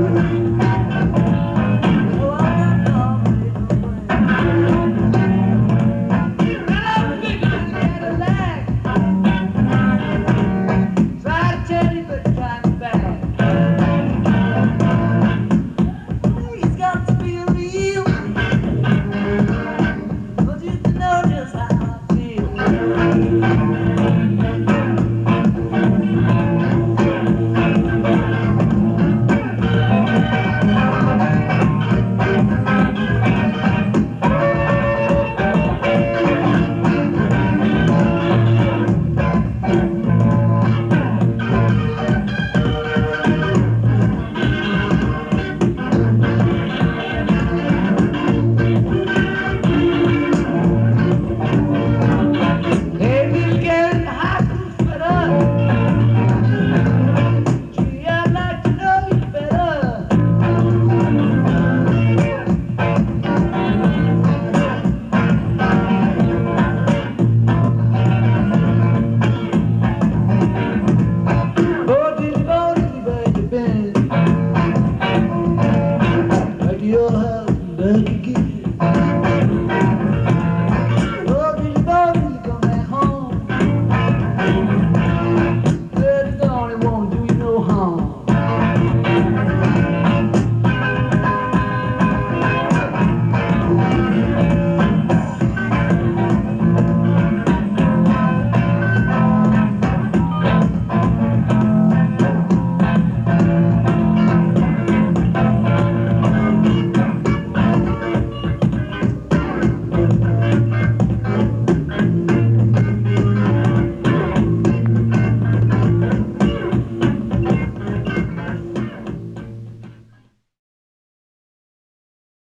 Bye.